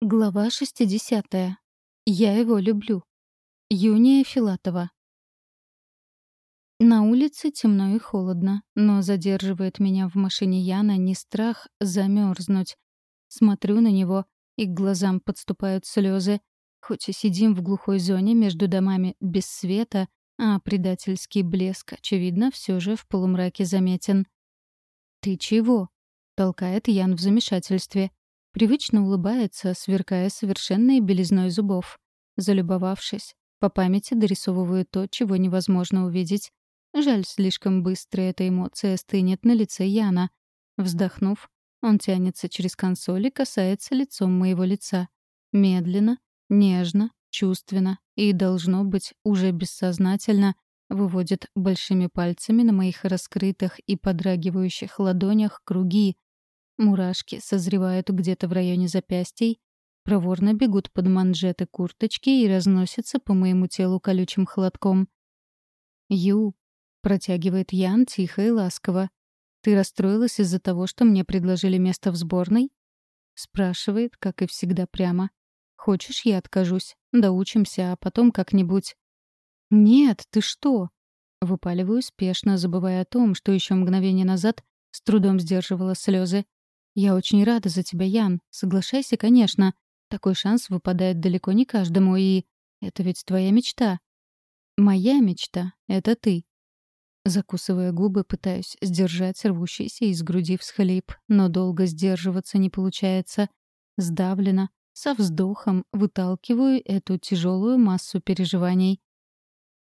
Глава 60. Я его люблю. Юния Филатова. На улице темно и холодно, но задерживает меня в машине Яна не страх замерзнуть. Смотрю на него, и к глазам подступают слезы. Хоть и сидим в глухой зоне между домами без света, а предательский блеск, очевидно, все же в полумраке заметен. «Ты чего?» — толкает Ян в замешательстве — Привычно улыбается, сверкая совершенной белизной зубов. Залюбовавшись, по памяти дорисовываю то, чего невозможно увидеть. Жаль, слишком быстро эта эмоция стынет на лице Яна. Вздохнув, он тянется через консоль и касается лицом моего лица. Медленно, нежно, чувственно и, должно быть, уже бессознательно выводит большими пальцами на моих раскрытых и подрагивающих ладонях круги, Мурашки созревают где-то в районе запястий, проворно бегут под манжеты курточки и разносятся по моему телу колючим холодком. «Ю», — протягивает Ян тихо и ласково, — «ты расстроилась из-за того, что мне предложили место в сборной?» Спрашивает, как и всегда, прямо. «Хочешь, я откажусь? Доучимся, а потом как-нибудь...» «Нет, ты что?» Выпаливаю спешно, забывая о том, что еще мгновение назад с трудом сдерживала слезы. «Я очень рада за тебя, Ян. Соглашайся, конечно. Такой шанс выпадает далеко не каждому, и... Это ведь твоя мечта». «Моя мечта — это ты». Закусывая губы, пытаюсь сдержать рвущийся из груди всхлип, но долго сдерживаться не получается. Сдавленно, со вздохом выталкиваю эту тяжелую массу переживаний.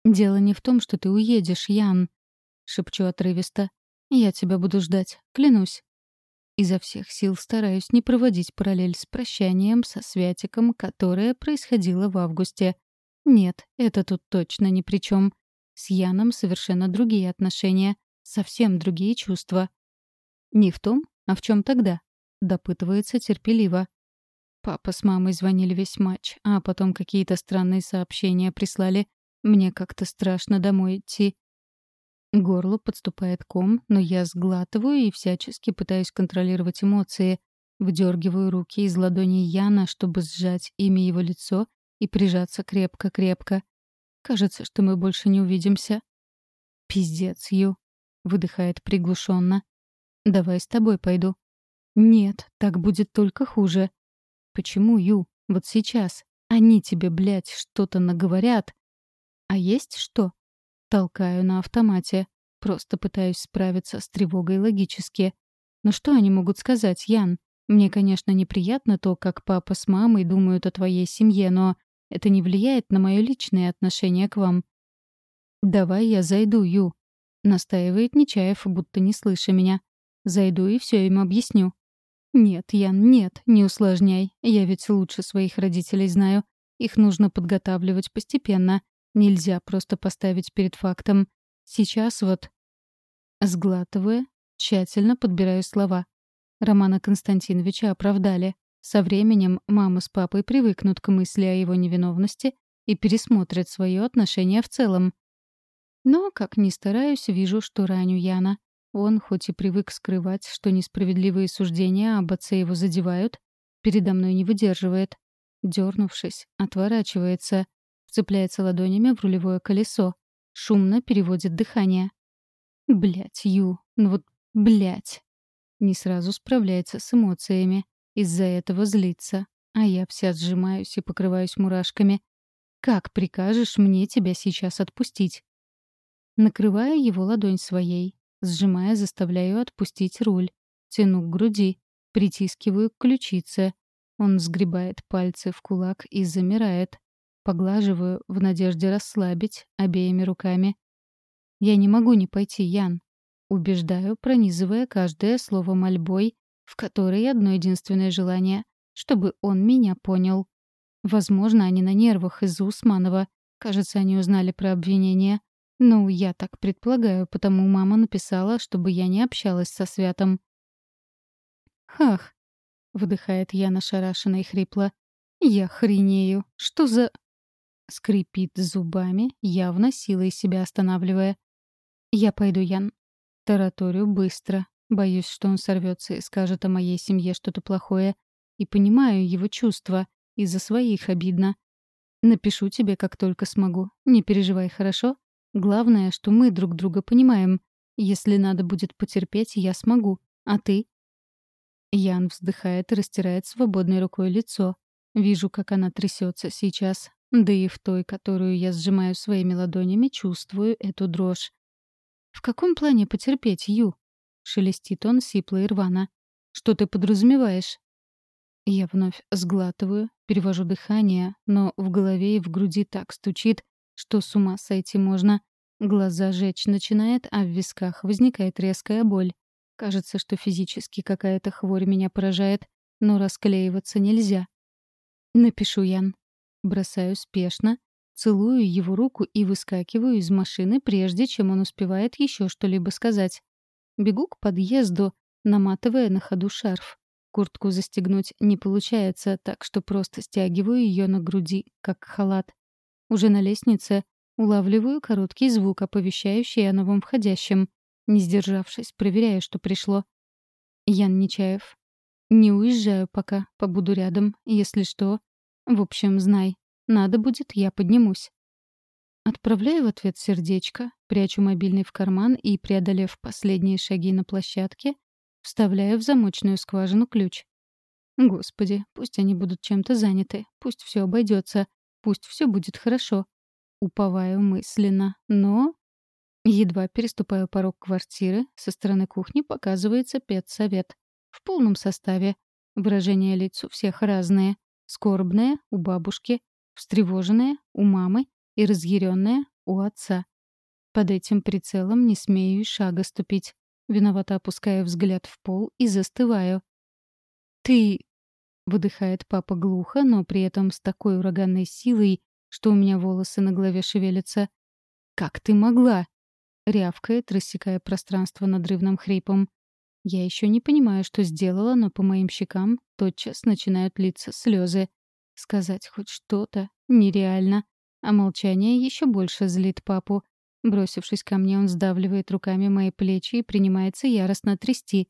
«Дело не в том, что ты уедешь, Ян», — шепчу отрывисто. «Я тебя буду ждать, клянусь». Изо всех сил стараюсь не проводить параллель с прощанием со Святиком, которое происходило в августе. Нет, это тут точно ни при чем. С Яном совершенно другие отношения, совсем другие чувства. Не в том, а в чем тогда? Допытывается терпеливо. Папа с мамой звонили весь матч, а потом какие-то странные сообщения прислали. Мне как-то страшно домой идти. Горло подступает ком, но я сглатываю и всячески пытаюсь контролировать эмоции. Вдергиваю руки из ладоней Яна, чтобы сжать ими его лицо и прижаться крепко-крепко. Кажется, что мы больше не увидимся. «Пиздец, Ю», — выдыхает приглушенно. «Давай с тобой пойду». «Нет, так будет только хуже». «Почему, Ю? Вот сейчас. Они тебе, блядь, что-то наговорят». «А есть что?» Толкаю на автомате. Просто пытаюсь справиться с тревогой логически. Но что они могут сказать, Ян? Мне, конечно, неприятно то, как папа с мамой думают о твоей семье, но это не влияет на мое личное отношение к вам. «Давай я зайду, Ю», — настаивает Нечаев, будто не слыша меня. «Зайду и все им объясню». «Нет, Ян, нет, не усложняй. Я ведь лучше своих родителей знаю. Их нужно подготавливать постепенно. Нельзя просто поставить перед фактом. Сейчас вот... Сглатывая, тщательно подбираю слова. Романа Константиновича оправдали. Со временем мама с папой привыкнут к мысли о его невиновности и пересмотрят свое отношение в целом. Но, как ни стараюсь, вижу, что раню Яна. Он, хоть и привык скрывать, что несправедливые суждения об отце его задевают, передо мной не выдерживает. Дернувшись, отворачивается, Вцепляется ладонями в рулевое колесо. Шумно переводит дыхание. Блять, Ю, ну вот блять. Не сразу справляется с эмоциями. Из-за этого злится. А я вся сжимаюсь и покрываюсь мурашками. Как прикажешь мне тебя сейчас отпустить? Накрывая его ладонь своей, сжимая, заставляю отпустить руль. Тяну к груди, притискиваю к ключице. Он сгребает пальцы в кулак и замирает. Поглаживаю в надежде расслабить обеими руками. «Я не могу не пойти, Ян», — убеждаю, пронизывая каждое слово мольбой, в которой одно единственное желание — чтобы он меня понял. Возможно, они на нервах из-за Усманова. Кажется, они узнали про обвинение. Ну, я так предполагаю, потому мама написала, чтобы я не общалась со Святом. «Хах!» — выдыхает Яна шарашенно и хрипло. «Я хренею. Что за...» Скрипит зубами, явно силой себя останавливая. «Я пойду, Ян». Тараторю быстро. Боюсь, что он сорвется и скажет о моей семье что-то плохое. и понимаю его чувства. Из-за своих обидно. Напишу тебе, как только смогу. Не переживай, хорошо? Главное, что мы друг друга понимаем. Если надо будет потерпеть, я смогу. А ты? Ян вздыхает и растирает свободной рукой лицо. Вижу, как она трясется сейчас. Да и в той, которую я сжимаю своими ладонями, чувствую эту дрожь. «В каком плане потерпеть, Ю?» — шелестит он сипло и рвано. «Что ты подразумеваешь?» Я вновь сглатываю, перевожу дыхание, но в голове и в груди так стучит, что с ума сойти можно. Глаза жечь начинает, а в висках возникает резкая боль. Кажется, что физически какая-то хворь меня поражает, но расклеиваться нельзя. Напишу Ян. Бросаю спешно, целую его руку и выскакиваю из машины, прежде чем он успевает еще что-либо сказать. Бегу к подъезду, наматывая на ходу шарф. Куртку застегнуть не получается, так что просто стягиваю ее на груди, как халат. Уже на лестнице улавливаю короткий звук, оповещающий о новом входящем. Не сдержавшись, проверяю, что пришло. Ян Нечаев. Не уезжаю пока, побуду рядом, если что. В общем, знай, надо будет, я поднимусь. Отправляю в ответ сердечко, прячу мобильный в карман и, преодолев последние шаги на площадке, Вставляю в замочную скважину ключ. Господи, пусть они будут чем-то заняты, пусть все обойдется, пусть все будет хорошо. Уповаю мысленно, но... Едва переступаю порог квартиры, со стороны кухни показывается педсовет. В полном составе. Выражения лиц у всех разные. Скорбное — у бабушки, встревоженное — у мамы и разъяренное — у отца. Под этим прицелом не смею и шага ступить. Виновато опускаю взгляд в пол и застываю. «Ты...» — выдыхает папа глухо, но при этом с такой ураганной силой, что у меня волосы на голове шевелятся. «Как ты могла?» — рявкает, рассекая пространство надрывным хрипом. Я еще не понимаю, что сделала, но по моим щекам тотчас начинают литься слезы. Сказать хоть что-то нереально, а молчание еще больше злит папу. Бросившись ко мне, он сдавливает руками мои плечи и принимается яростно трясти.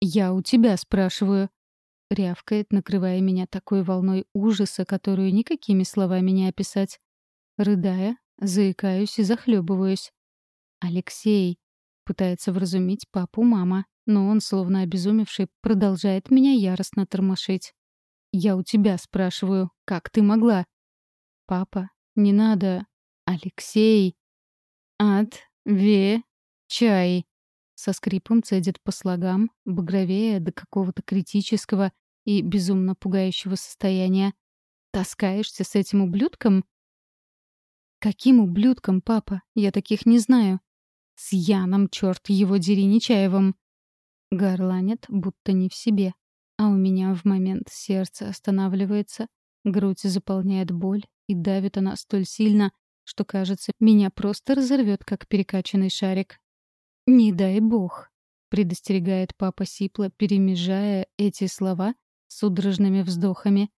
«Я у тебя спрашиваю», — рявкает, накрывая меня такой волной ужаса, которую никакими словами не описать. Рыдая, заикаюсь и захлебываюсь. «Алексей», — пытается вразумить папу мама, но он, словно обезумевший, продолжает меня яростно тормошить. «Я у тебя спрашиваю, как ты могла?» «Папа, не надо...» «Алексей!» От, ве, чай. Со скрипом цедит по слогам, багровея до какого-то критического и безумно пугающего состояния. Таскаешься с этим ублюдком? Каким ублюдком, папа? Я таких не знаю. С Яном, черт его дери, Нечаевым. Горланит, будто не в себе. А у меня в момент сердце останавливается, грудь заполняет боль, и давит она столь сильно, что, кажется, меня просто разорвет, как перекачанный шарик. «Не дай бог», — предостерегает папа Сипла, перемежая эти слова судорожными вздохами.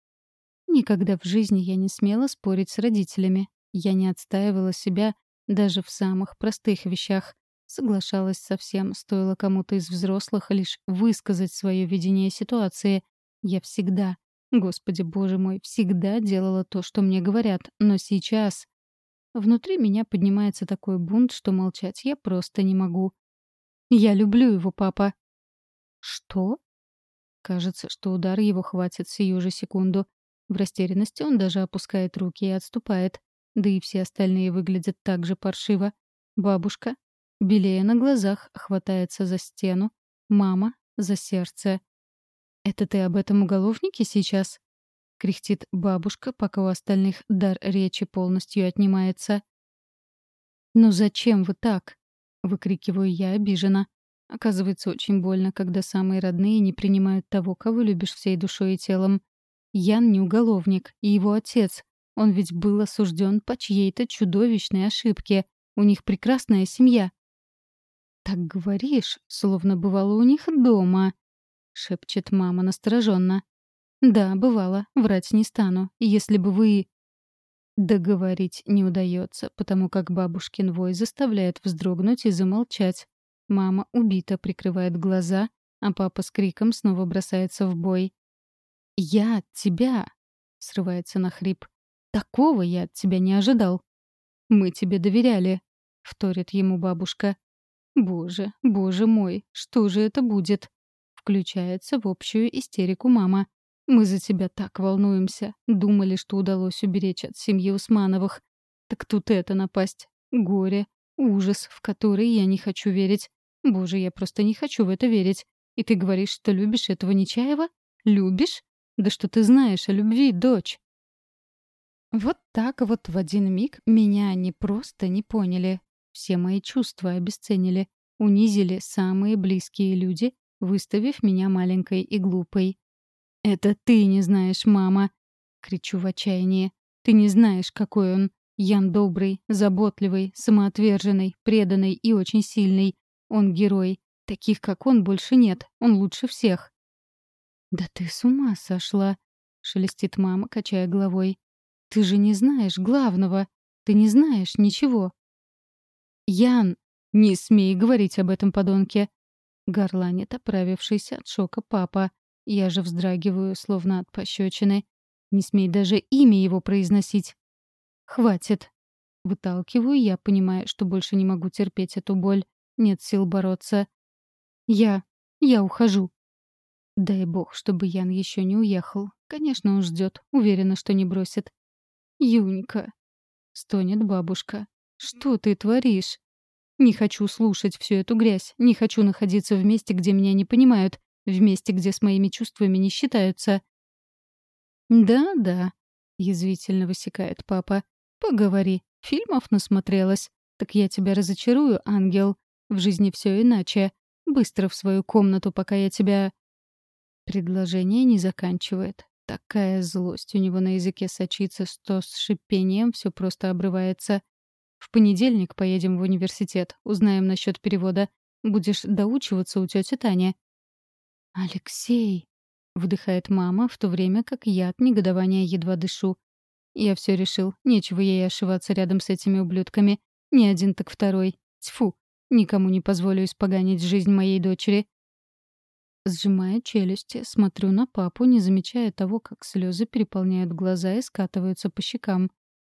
Никогда в жизни я не смела спорить с родителями. Я не отстаивала себя даже в самых простых вещах. Соглашалась со всем, стоило кому-то из взрослых лишь высказать свое видение ситуации. Я всегда, господи боже мой, всегда делала то, что мне говорят. Но сейчас... Внутри меня поднимается такой бунт, что молчать я просто не могу. «Я люблю его, папа». «Что?» Кажется, что удар его хватит сию же секунду. В растерянности он даже опускает руки и отступает. Да и все остальные выглядят так же паршиво. Бабушка, белее на глазах, хватается за стену. Мама — за сердце. «Это ты об этом уголовнике сейчас?» — кряхтит бабушка, пока у остальных дар речи полностью отнимается. «Ну зачем вы так?» — выкрикиваю я обиженно. Оказывается, очень больно, когда самые родные не принимают того, кого любишь всей душой и телом. Ян не уголовник, и его отец. Он ведь был осужден по чьей-то чудовищной ошибке. У них прекрасная семья. «Так говоришь, словно бывало у них дома», — шепчет мама настороженно. «Да, бывало. Врать не стану. Если бы вы...» Договорить не удается, потому как бабушкин вой заставляет вздрогнуть и замолчать. Мама убита, прикрывает глаза, а папа с криком снова бросается в бой. «Я тебя!» — срывается на хрип. «Такого я от тебя не ожидал!» «Мы тебе доверяли!» — вторит ему бабушка. «Боже, боже мой, что же это будет?» Включается в общую истерику мама. «Мы за тебя так волнуемся. Думали, что удалось уберечь от семьи Усмановых. Так тут это напасть. Горе, ужас, в который я не хочу верить. Боже, я просто не хочу в это верить. И ты говоришь, что любишь этого Нечаева? Любишь? Да что ты знаешь о любви, дочь?» Вот так вот в один миг меня они просто не поняли. Все мои чувства обесценили, унизили самые близкие люди, выставив меня маленькой и глупой. «Это ты не знаешь, мама!» — кричу в отчаянии. «Ты не знаешь, какой он. Ян добрый, заботливый, самоотверженный, преданный и очень сильный. Он герой. Таких, как он, больше нет. Он лучше всех». «Да ты с ума сошла!» — шелестит мама, качая головой. «Ты же не знаешь главного. Ты не знаешь ничего. «Ян, не смей говорить об этом подонке!» Горланит оправившийся от шока папа. Я же вздрагиваю, словно от пощечины. Не смей даже имя его произносить. «Хватит!» Выталкиваю я, понимая, что больше не могу терпеть эту боль. Нет сил бороться. «Я... я ухожу!» Дай бог, чтобы Ян еще не уехал. Конечно, он ждет, уверена, что не бросит. «Юнька!» — стонет бабушка. Что ты творишь? Не хочу слушать всю эту грязь. Не хочу находиться в месте, где меня не понимают. В месте, где с моими чувствами не считаются. «Да-да», — язвительно высекает папа. «Поговори. Фильмов насмотрелась. Так я тебя разочарую, ангел. В жизни все иначе. Быстро в свою комнату, пока я тебя...» Предложение не заканчивает. Такая злость у него на языке сочится, что с шипением все просто обрывается. В понедельник поедем в университет, узнаем насчет перевода. Будешь доучиваться у тети Тани». «Алексей!» — вдыхает мама, в то время как я от негодования едва дышу. Я все решил, нечего ей ошиваться рядом с этими ублюдками. Ни один, так второй. Тьфу, никому не позволю испоганить жизнь моей дочери. Сжимая челюсти, смотрю на папу, не замечая того, как слезы переполняют глаза и скатываются по щекам.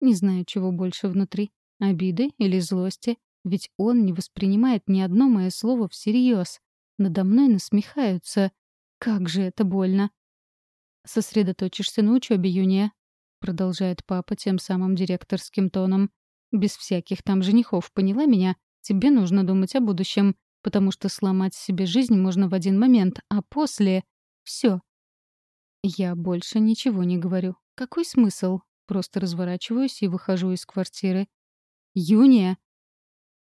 Не знаю, чего больше внутри Обиды или злости? Ведь он не воспринимает ни одно мое слово всерьез. Надо мной насмехаются. Как же это больно. «Сосредоточишься на учебе, Юния», — продолжает папа тем самым директорским тоном. «Без всяких там женихов, поняла меня? Тебе нужно думать о будущем, потому что сломать себе жизнь можно в один момент, а после — все. Я больше ничего не говорю. Какой смысл? Просто разворачиваюсь и выхожу из квартиры. «Юния!»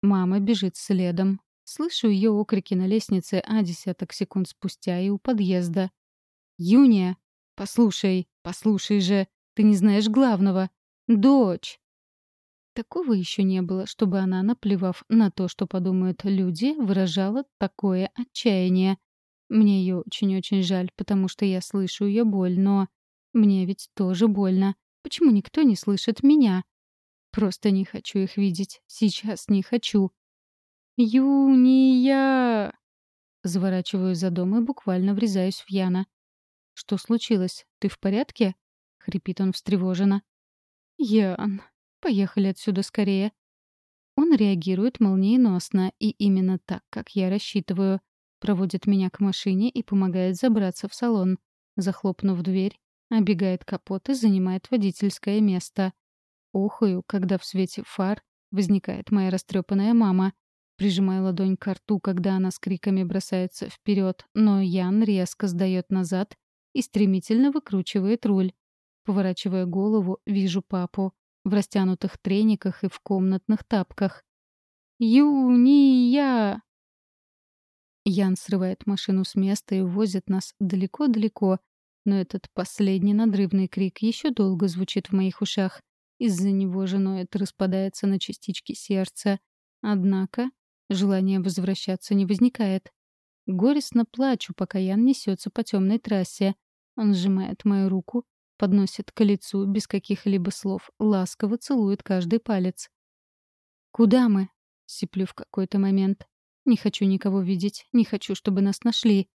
Мама бежит следом. Слышу ее окрики на лестнице, а десяток секунд спустя и у подъезда. «Юния! Послушай, послушай же! Ты не знаешь главного! Дочь!» Такого еще не было, чтобы она, наплевав на то, что подумают люди, выражала такое отчаяние. Мне ее очень-очень жаль, потому что я слышу ее боль, но... Мне ведь тоже больно. Почему никто не слышит меня? Просто не хочу их видеть. Сейчас не хочу. «Юния!» Заворачиваю за дом и буквально врезаюсь в Яна. «Что случилось? Ты в порядке?» — хрипит он встревоженно. «Ян, поехали отсюда скорее». Он реагирует молниеносно, и именно так, как я рассчитываю. Проводит меня к машине и помогает забраться в салон. Захлопнув дверь, оббегает капот и занимает водительское место. Охаю, когда в свете фар возникает моя растрепанная мама. Прижимаю ладонь к рту, когда она с криками бросается вперед, но Ян резко сдает назад и стремительно выкручивает руль. Поворачивая голову, вижу папу в растянутых трениках и в комнатных тапках. «Юния!» Ян срывает машину с места и увозит нас далеко-далеко, но этот последний надрывный крик еще долго звучит в моих ушах. Из-за него женой это распадается на частички сердца. Однако желания возвращаться не возникает. Горестно плачу, пока Ян несется по темной трассе. Он сжимает мою руку, подносит к лицу без каких-либо слов, ласково целует каждый палец. «Куда мы?» — сиплю в какой-то момент. «Не хочу никого видеть, не хочу, чтобы нас нашли».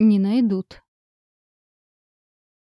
«Не найдут»,